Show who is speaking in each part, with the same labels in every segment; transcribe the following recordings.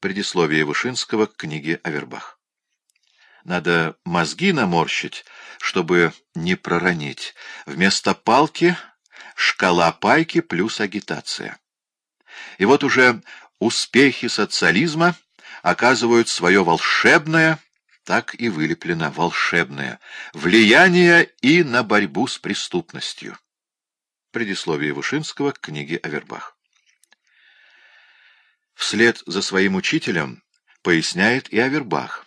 Speaker 1: Предисловие Вышинского к книге Авербах. Надо мозги наморщить, чтобы не проронить. Вместо палки — шкала пайки плюс агитация. И вот уже успехи социализма оказывают свое волшебное, так и вылеплено волшебное, влияние и на борьбу с преступностью. Предисловие Вышинского к книге Авербах. Вслед за своим учителем поясняет и Авербах.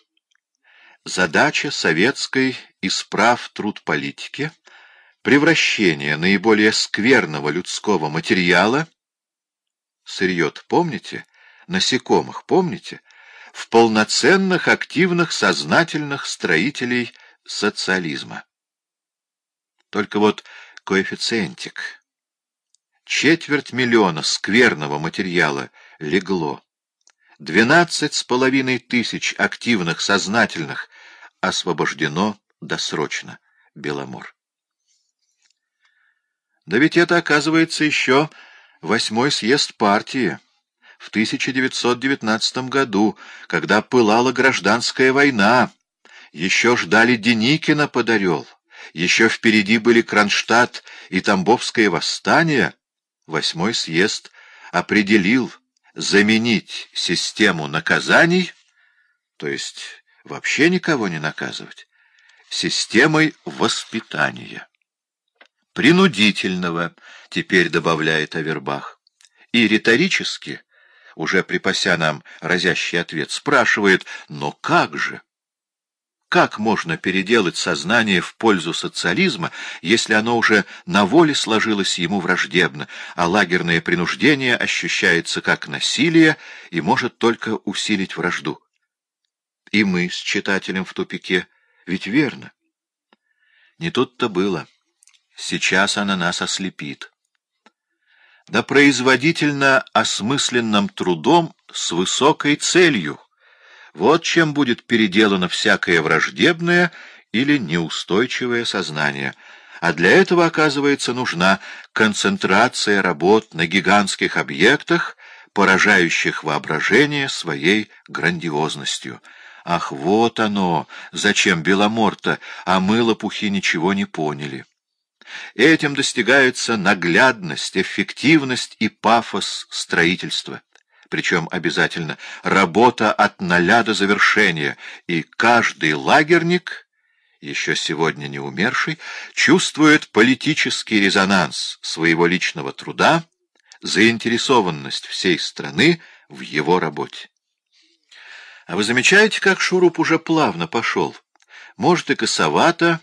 Speaker 1: Задача советской исправ труд политики — превращение наиболее скверного людского материала сырьет, помните, насекомых, помните, в полноценных, активных, сознательных строителей социализма. Только вот коэффициентик. Четверть миллиона скверного материала легло. Двенадцать с половиной тысяч активных, сознательных освобождено досрочно. Беломор. Да ведь это, оказывается, еще восьмой съезд партии в 1919 году, когда пылала гражданская война. Еще ждали Деникина под Орел. Еще впереди были Кронштадт и Тамбовское восстание. Восьмой съезд определил заменить систему наказаний, то есть вообще никого не наказывать, системой воспитания. Принудительного, теперь добавляет Авербах. И риторически, уже припася нам разящий ответ, спрашивает, но как же? Как можно переделать сознание в пользу социализма, если оно уже на воле сложилось ему враждебно, а лагерное принуждение ощущается как насилие и может только усилить вражду? И мы с читателем в тупике, ведь верно. Не тут-то было. Сейчас она нас ослепит. Да производительно осмысленным трудом с высокой целью — вот чем будет переделано всякое враждебное или неустойчивое сознание. А для этого, оказывается, нужна концентрация работ на гигантских объектах, поражающих воображение своей грандиозностью. Ах, вот оно, зачем Беломорта, а мы, лопухи, ничего не поняли. Этим достигается наглядность, эффективность и пафос строительства причем обязательно работа от ноля до завершения, и каждый лагерник, еще сегодня не умерший, чувствует политический резонанс своего личного труда, заинтересованность всей страны в его работе. А вы замечаете, как Шуруп уже плавно пошел? Может и косовато,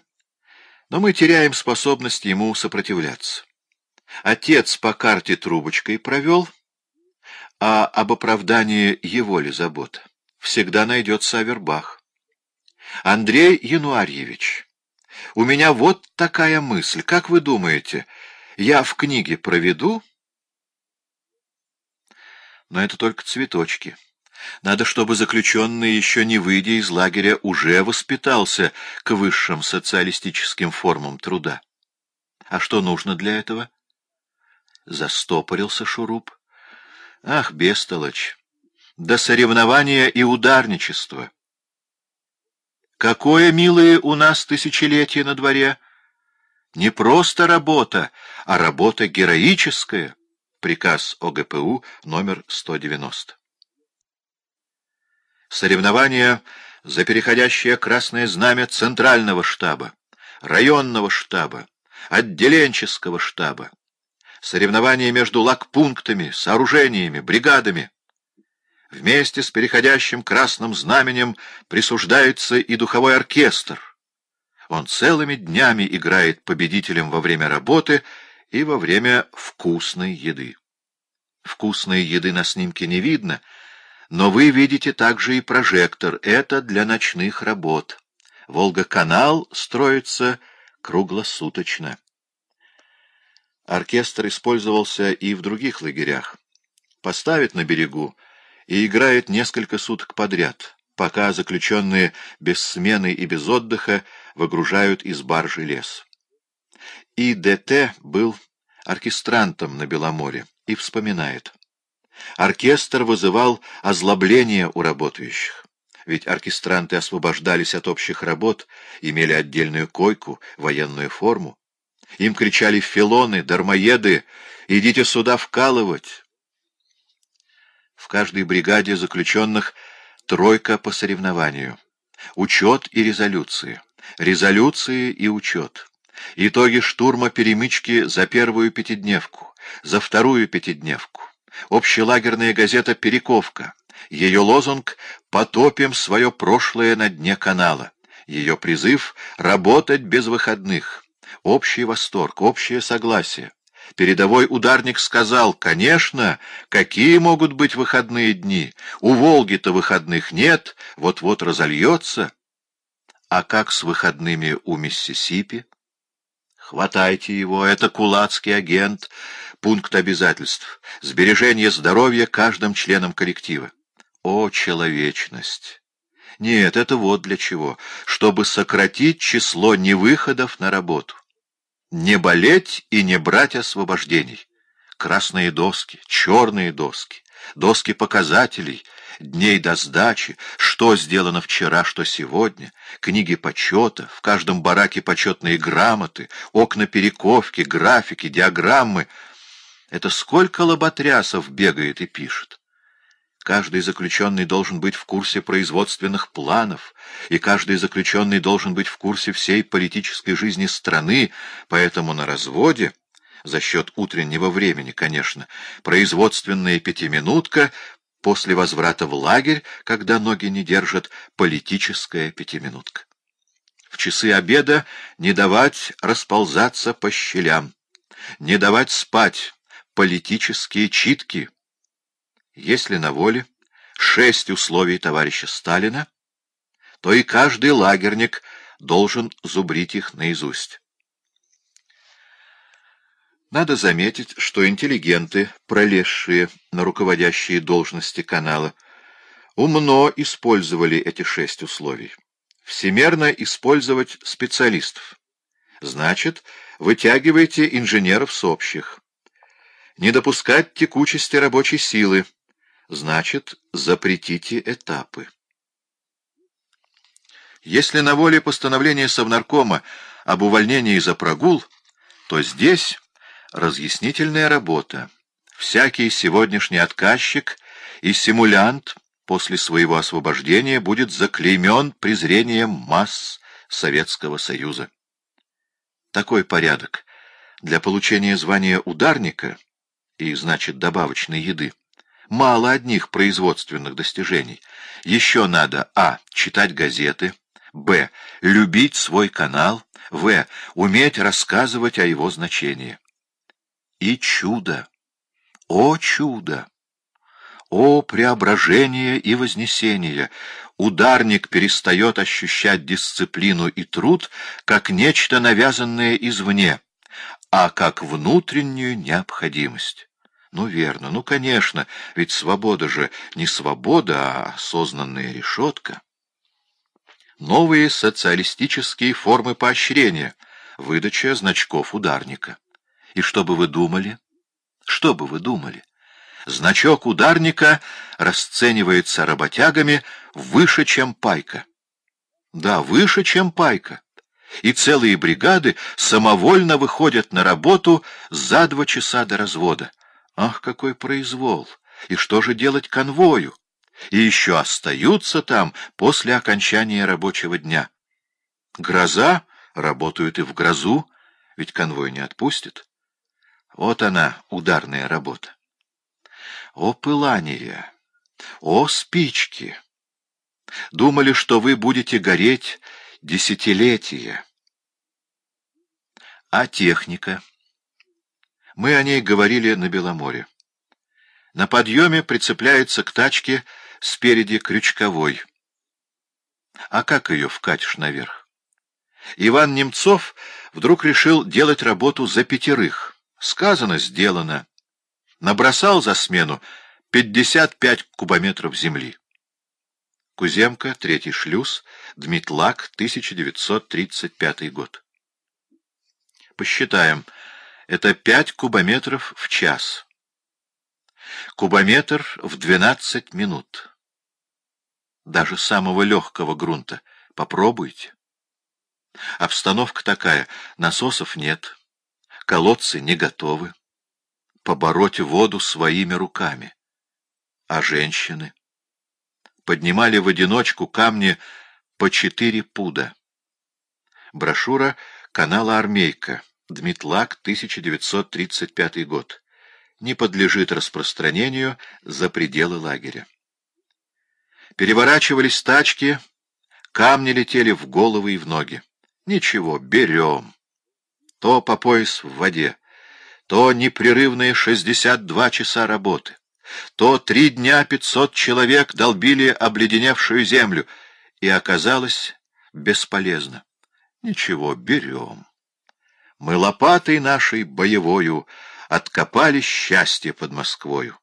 Speaker 1: но мы теряем способность ему сопротивляться. Отец по карте трубочкой провел — а об оправдании его ли забота? Всегда найдется Авербах. Андрей Януарьевич, у меня вот такая мысль. Как вы думаете, я в книге проведу? Но это только цветочки. Надо, чтобы заключенный, еще не выйдя из лагеря, уже воспитался к высшим социалистическим формам труда. А что нужно для этого? Застопорился шуруп. Ах, бестолочь! До соревнования и ударничества! Какое, милые, у нас тысячелетие на дворе! Не просто работа, а работа героическая. Приказ ОГПУ номер 190. Соревнования за переходящее красное знамя Центрального штаба, районного штаба, отделенческого штаба, соревнования между лагпунктами, сооружениями, бригадами. Вместе с переходящим красным знаменем присуждается и духовой оркестр. Он целыми днями играет победителем во время работы и во время вкусной еды. Вкусной еды на снимке не видно, но вы видите также и прожектор. Это для ночных работ. Волга-канал строится круглосуточно. Оркестр использовался и в других лагерях. Поставит на берегу и играет несколько суток подряд, пока заключенные без смены и без отдыха выгружают из баржи лес. И ДТ был оркестрантом на Беломоре и вспоминает. Оркестр вызывал озлобление у работающих. Ведь оркестранты освобождались от общих работ, имели отдельную койку, военную форму. Им кричали филоны, дармоеды, идите сюда вкалывать. В каждой бригаде заключенных тройка по соревнованию. Учет и резолюции. Резолюции и учет. Итоги штурма перемычки за первую пятидневку, за вторую пятидневку. Общелагерная газета «Перековка». Ее лозунг «Потопим свое прошлое на дне канала». Ее призыв «Работать без выходных». Общий восторг, общее согласие. Передовой ударник сказал, конечно, какие могут быть выходные дни? У Волги-то выходных нет, вот-вот разольется. А как с выходными у Миссисипи? Хватайте его, это кулацкий агент, пункт обязательств, сбережение здоровья каждым членом коллектива. О, человечность! Нет, это вот для чего, чтобы сократить число невыходов на работу. Не болеть и не брать освобождений. Красные доски, черные доски, доски показателей, дней до сдачи, что сделано вчера, что сегодня, книги почета, в каждом бараке почетные грамоты, окна перековки, графики, диаграммы. Это сколько лоботрясов бегает и пишет. Каждый заключенный должен быть в курсе производственных планов, и каждый заключенный должен быть в курсе всей политической жизни страны, поэтому на разводе, за счет утреннего времени, конечно, производственная пятиминутка, после возврата в лагерь, когда ноги не держат, политическая пятиминутка. В часы обеда не давать расползаться по щелям, не давать спать, политические читки — если на воле шесть условий товарища Сталина, то и каждый лагерник должен зубрить их наизусть. Надо заметить, что интеллигенты, пролезшие на руководящие должности канала, умно использовали эти шесть условий. Всемерно использовать специалистов. Значит, вытягивайте инженеров с общих. Не допускать текучести рабочей силы, Значит, запретите этапы. Если на воле постановления Совнаркома об увольнении за прогул, то здесь разъяснительная работа. Всякий сегодняшний отказчик и симулянт после своего освобождения будет заклеймен презрением масс Советского Союза. Такой порядок для получения звания ударника и, значит, добавочной еды мало одних производственных достижений. Еще надо а. читать газеты, б. любить свой канал, в. уметь рассказывать о его значении. И чудо! О чудо! О преображение и вознесение! Ударник перестает ощущать дисциплину и труд как нечто навязанное извне, а как внутреннюю необходимость. Ну, верно, ну, конечно, ведь свобода же не свобода, а осознанная решетка. Новые социалистические формы поощрения, выдача значков ударника. И что бы вы думали? Что бы вы думали? Значок ударника расценивается работягами выше, чем пайка. Да, выше, чем пайка. И целые бригады самовольно выходят на работу за два часа до развода. Ах, какой произвол! И что же делать конвою? И еще остаются там после окончания рабочего дня. Гроза, работают и в грозу, ведь конвой не отпустит. Вот она, ударная работа. О, пылание! О, спички! Думали, что вы будете гореть десятилетия. А техника? Мы о ней говорили на Беломоре. На подъеме прицепляется к тачке спереди крючковой. А как ее вкатишь наверх? Иван Немцов вдруг решил делать работу за пятерых. Сказано, сделано. Набросал за смену 55 кубометров земли. Куземка, третий шлюз, Дмитлак, 1935 год. Посчитаем. Это 5 кубометров в час. Кубометр в 12 минут. Даже самого легкого грунта. Попробуйте. Обстановка такая, насосов нет, колодцы не готовы. Побороть воду своими руками. А женщины? Поднимали в одиночку камни по четыре пуда. Брошюра канала «Армейка», Дмитлак, 1935 год. Не подлежит распространению за пределы лагеря. Переворачивались тачки, камни летели в головы и в ноги. Ничего, берем. То по пояс в воде, то непрерывные 62 часа работы, то три дня 500 человек долбили обледеневшую землю, и оказалось бесполезно. Ничего, берем. Мы лопатой нашей боевою откопали счастье под Москвою.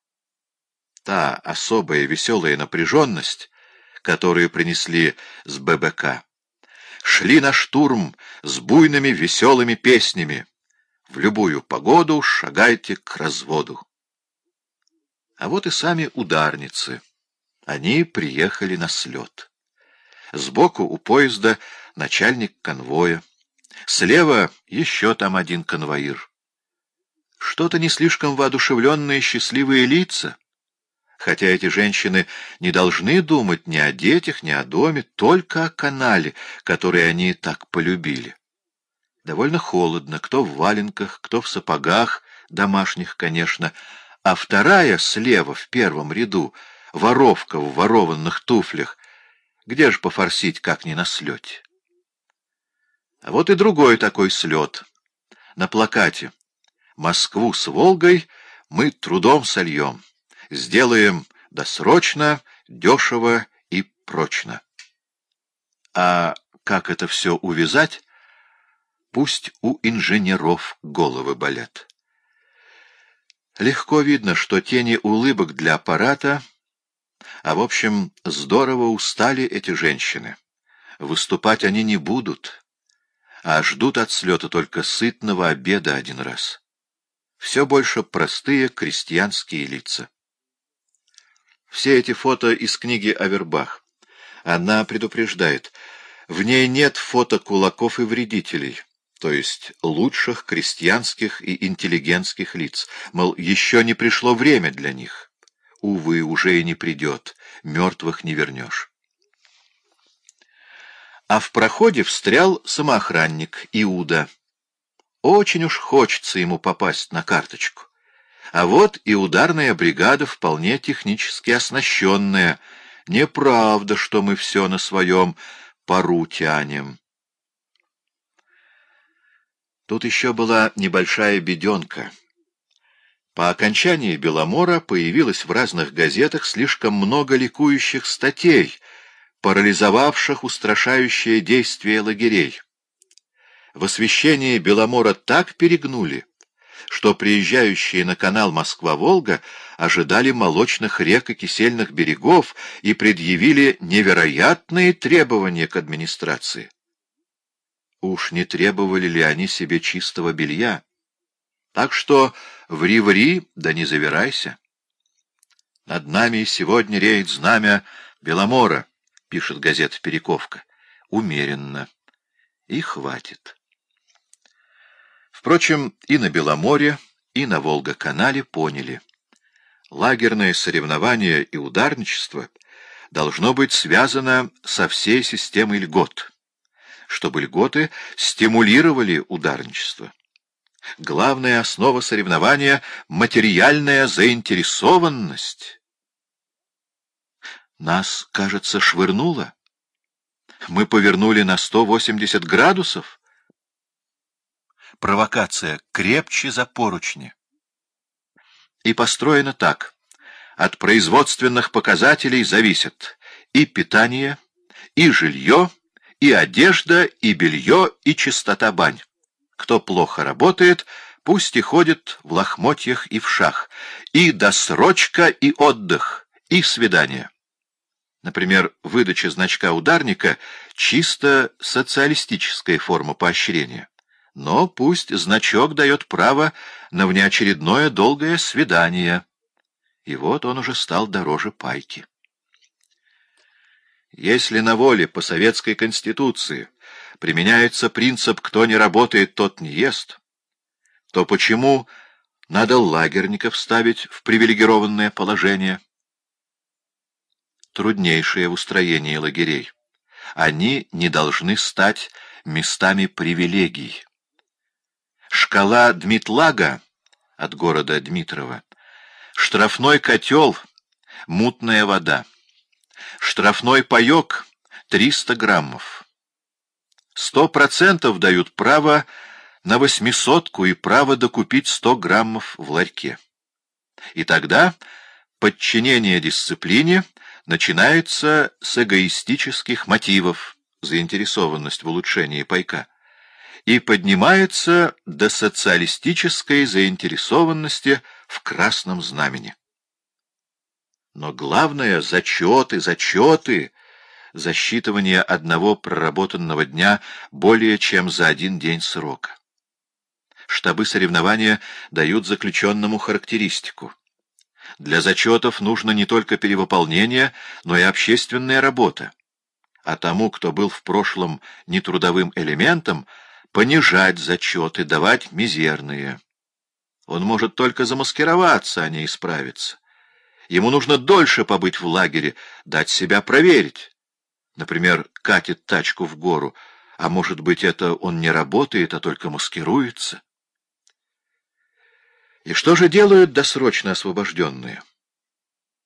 Speaker 1: Та особая веселая напряженность, которую принесли с ББК, шли на штурм с буйными веселыми песнями. В любую погоду шагайте к разводу. А вот и сами ударницы. Они приехали на слет. Сбоку у поезда начальник конвоя. Слева еще там один конвоир. Что-то не слишком воодушевленные счастливые лица. Хотя эти женщины не должны думать ни о детях, ни о доме, только о канале, который они так полюбили. Довольно холодно, кто в валенках, кто в сапогах, домашних, конечно, а вторая слева, в первом ряду, воровка в ворованных туфлях, где же пофорсить, как не на слете? А вот и другой такой слет. На плакате «Москву с Волгой мы трудом сольем, сделаем досрочно, дешево и прочно». А как это все увязать? Пусть у инженеров головы болят. Легко видно, что тени улыбок для аппарата, а в общем, здорово устали эти женщины. Выступать они не будут а ждут от слета только сытного обеда один раз. Все больше простые крестьянские лица. Все эти фото из книги Авербах. Она предупреждает, в ней нет фото кулаков и вредителей, то есть лучших крестьянских и интеллигентских лиц, мол, еще не пришло время для них. Увы, уже и не придет, мертвых не вернешь а в проходе встрял самоохранник Иуда. Очень уж хочется ему попасть на карточку. А вот и ударная бригада вполне технически оснащенная. Неправда, что мы все на своем пару тянем. Тут еще была небольшая беденка. По окончании Беломора появилось в разных газетах слишком много ликующих статей — парализовавших устрашающее действие лагерей. В освещении Беломора так перегнули, что приезжающие на канал Москва-Волга ожидали молочных рек и кисельных берегов и предъявили невероятные требования к администрации. Уж не требовали ли они себе чистого белья? Так что ври-ври, да не завирайся. Над нами сегодня реет знамя Беломора. — пишет газета «Перековка», — умеренно. И хватит. Впрочем, и на Беломоре, и на Волга-канале поняли. Лагерное соревнование и ударничество должно быть связано со всей системой льгот, чтобы льготы стимулировали ударничество. Главная основа соревнования — материальная заинтересованность. Нас, кажется, швырнуло. Мы повернули на 180 градусов. Провокация крепче за поручни. И построена так. От производственных показателей зависят и питание, и жилье, и одежда, и белье, и чистота бань. Кто плохо работает, пусть и ходит в лохмотьях и в шах, и досрочка, и отдых, и свидание. Например, выдача значка ударника — чисто социалистическая форма поощрения. Но пусть значок дает право на внеочередное долгое свидание. и вот он уже стал дороже пайки. Если на воле по советской конституции применяется принцип «кто не работает, тот не ест», то почему надо лагерников ставить в привилегированное положение? Труднейшее в устроении лагерей. Они не должны стать местами привилегий. Шкала Дмитлага от города Дмитрова. Штрафной котел, мутная вода. Штрафной паек — 300 граммов. Сто процентов дают право на восьмисотку и право докупить сто граммов в ларьке. И тогда подчинение дисциплине начинается с эгоистических мотивов, заинтересованность в улучшении пайка и поднимается до социалистической заинтересованности в красном знамени. Но главное — зачеты, зачеты, засчитывание одного проработанного дня более чем за один день срока. Штабы соревнования дают заключенному характеристику. Для зачетов нужно не только перевыполнение, но и общественная работа. А тому, кто был в прошлом нетрудовым элементом, понижать зачеты, давать мизерные. Он может только замаскироваться, а не исправиться. Ему нужно дольше побыть в лагере, дать себя проверить. Например, катит тачку в гору, а может быть, это он не работает, а только маскируется. И что же делают досрочно освобожденные?